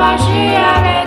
বাসি আমি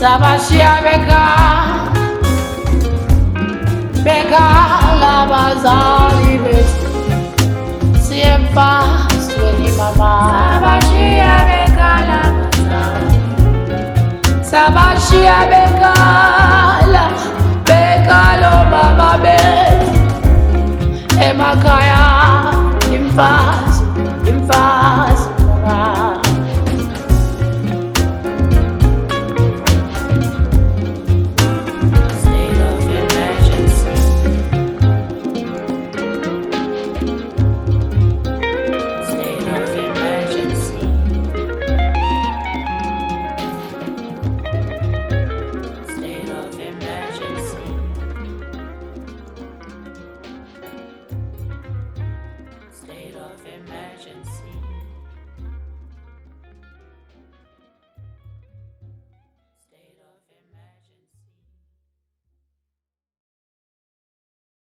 ça va chier Beka la bazali best Siempa sueni mama. Sabashi abeka la bazali. Sabashi abeka